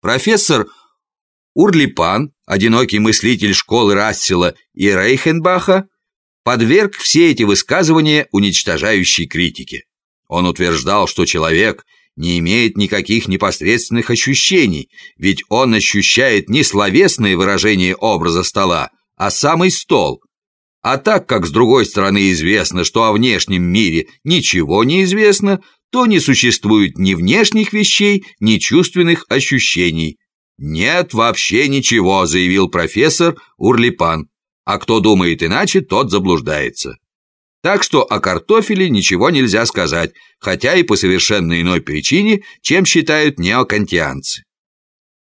Профессор Урлипан, одинокий мыслитель школы Рассела и Рейхенбаха, подверг все эти высказывания уничтожающей критике. Он утверждал, что человек не имеет никаких непосредственных ощущений, ведь он ощущает не словесное выражение образа стола, а самый стол. А так как с другой стороны известно, что о внешнем мире ничего не известно, то не существует ни внешних вещей, ни чувственных ощущений. «Нет вообще ничего», — заявил профессор Урлипан. «А кто думает иначе, тот заблуждается». Так что о картофеле ничего нельзя сказать, хотя и по совершенно иной причине, чем считают неокантианцы.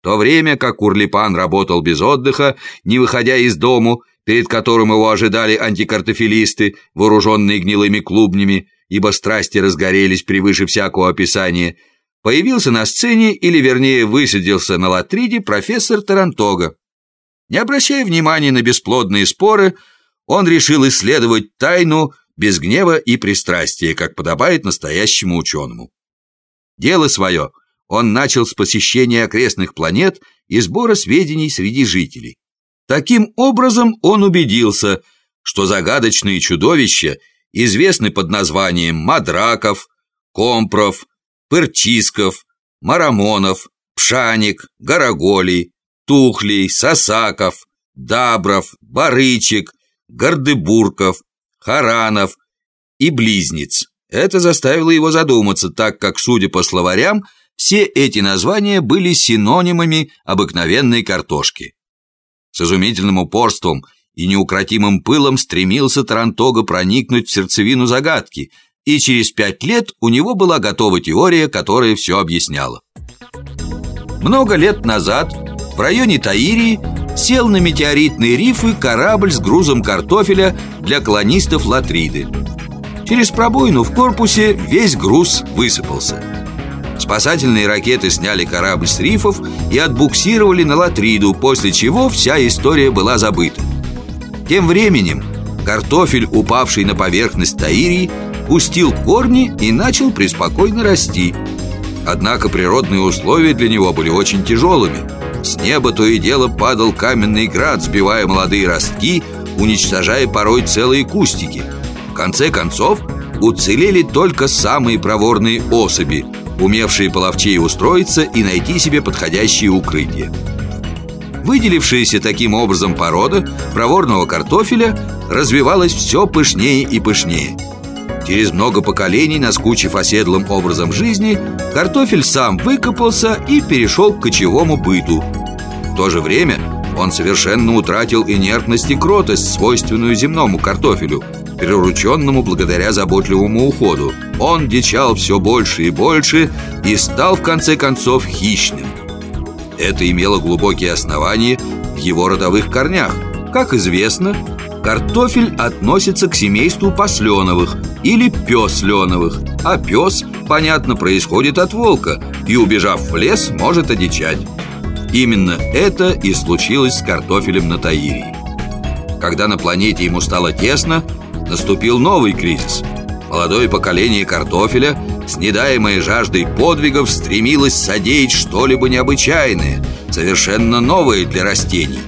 В то время как Урлипан работал без отдыха, не выходя из дому, перед которым его ожидали антикартофелисты, вооруженные гнилыми клубнями, ибо страсти разгорелись превыше всякого описания, появился на сцене, или вернее высадился на латриде профессор Тарантога. Не обращая внимания на бесплодные споры, он решил исследовать тайну без гнева и пристрастия, как подобает настоящему ученому. Дело свое он начал с посещения окрестных планет и сбора сведений среди жителей. Таким образом он убедился, что загадочные чудовища – известны под названием мадраков, компров, пырчисков, марамонов, пшаник, гороголей, тухлей, сосаков, дабров, барычек, гордыбурков, харанов и близнец. Это заставило его задуматься, так как, судя по словарям, все эти названия были синонимами обыкновенной картошки. С изумительным упорством – и неукротимым пылом стремился Тарантога проникнуть в сердцевину загадки, и через пять лет у него была готова теория, которая все объясняла. Много лет назад в районе Таирии сел на метеоритные рифы корабль с грузом картофеля для колонистов Латриды. Через пробоину в корпусе весь груз высыпался. Спасательные ракеты сняли корабль с рифов и отбуксировали на Латриду, после чего вся история была забыта. Тем временем картофель, упавший на поверхность Таирии, пустил корни и начал преспокойно расти. Однако природные условия для него были очень тяжелыми. С неба то и дело падал каменный град, сбивая молодые ростки, уничтожая порой целые кустики. В конце концов, уцелели только самые проворные особи, умевшие половчее устроиться и найти себе подходящее укрытие. Выделившаяся таким образом порода проворного картофеля развивалась все пышнее и пышнее. Через много поколений, наскучив оседлым образом жизни, картофель сам выкопался и перешел к кочевому быту. В то же время он совершенно утратил инертность и кротость, свойственную земному картофелю, прирученному благодаря заботливому уходу. Он дичал все больше и больше и стал в конце концов хищным. Это имело глубокие основания в его родовых корнях. Как известно, картофель относится к семейству посленовых или песленовых, а пес, понятно, происходит от волка и, убежав в лес, может одичать. Именно это и случилось с картофелем на Таирии. Когда на планете ему стало тесно, наступил новый кризис. Молодое поколение картофеля с недаемой жаждой подвигов стремилась содеять что-либо необычайное, совершенно новое для растений.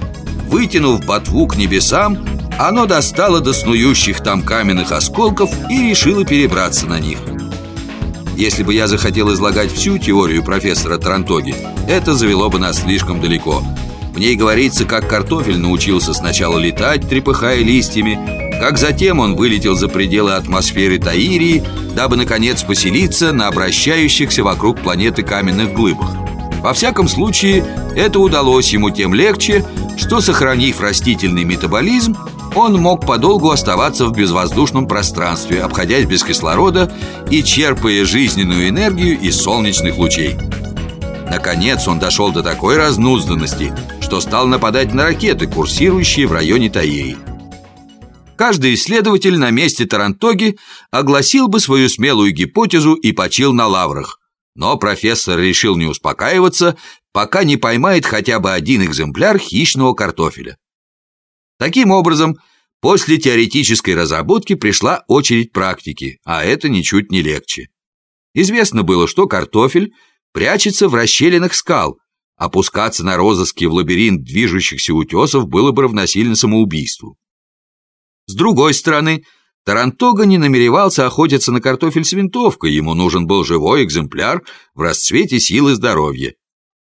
Вытянув ботву к небесам, оно достало до снующих там каменных осколков и решило перебраться на них. Если бы я захотел излагать всю теорию профессора Тарантоги, это завело бы нас слишком далеко. В ней говорится, как картофель научился сначала летать, трепыхая листьями, как затем он вылетел за пределы атмосферы Таирии, дабы, наконец, поселиться на обращающихся вокруг планеты каменных глыбах. Во всяком случае, это удалось ему тем легче, что, сохранив растительный метаболизм, он мог подолгу оставаться в безвоздушном пространстве, обходясь без кислорода и черпая жизненную энергию из солнечных лучей. Наконец он дошел до такой разнузданности, что стал нападать на ракеты, курсирующие в районе Таирии. Каждый исследователь на месте Тарантоги огласил бы свою смелую гипотезу и почил на лаврах. Но профессор решил не успокаиваться, пока не поймает хотя бы один экземпляр хищного картофеля. Таким образом, после теоретической разработки пришла очередь практики, а это ничуть не легче. Известно было, что картофель прячется в расщелинах скал, Опускаться на розыске в лабиринт движущихся утесов было бы равносильно самоубийству. С другой стороны, Тарантога не намеревался охотиться на картофель с винтовкой, ему нужен был живой экземпляр в расцвете сил и здоровья.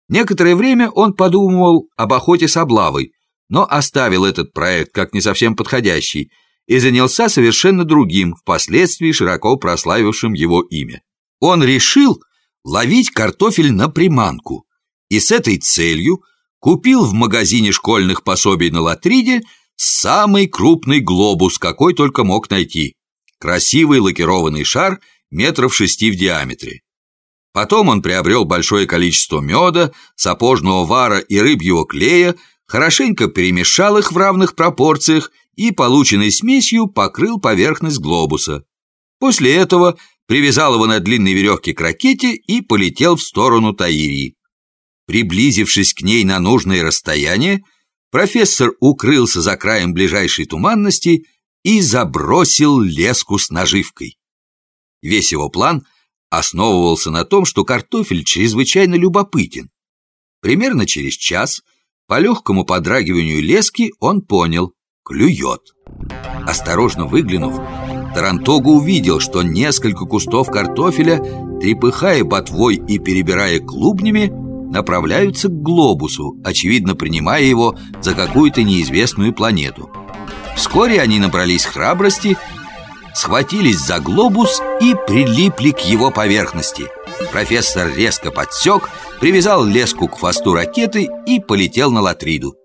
Некоторое время он подумывал об охоте с облавой, но оставил этот проект как не совсем подходящий и занялся совершенно другим, впоследствии широко прославившим его имя. Он решил ловить картофель на приманку и с этой целью купил в магазине школьных пособий на Латриде самый крупный глобус, какой только мог найти. Красивый лакированный шар метров шести в диаметре. Потом он приобрел большое количество меда, сапожного вара и рыбьего клея, хорошенько перемешал их в равных пропорциях и полученной смесью покрыл поверхность глобуса. После этого привязал его на длинной веревке к ракете и полетел в сторону Таирии. Приблизившись к ней на нужное расстояние, профессор укрылся за краем ближайшей туманности и забросил леску с наживкой. Весь его план основывался на том, что картофель чрезвычайно любопытен. Примерно через час, по легкому подрагиванию лески, он понял – клюет. Осторожно выглянув, Тарантога увидел, что несколько кустов картофеля, трепыхая ботвой и перебирая клубнями, направляются к глобусу, очевидно принимая его за какую-то неизвестную планету. Вскоре они набрались храбрости, схватились за глобус и прилипли к его поверхности. Профессор резко подсек, привязал леску к хвосту ракеты и полетел на Латриду.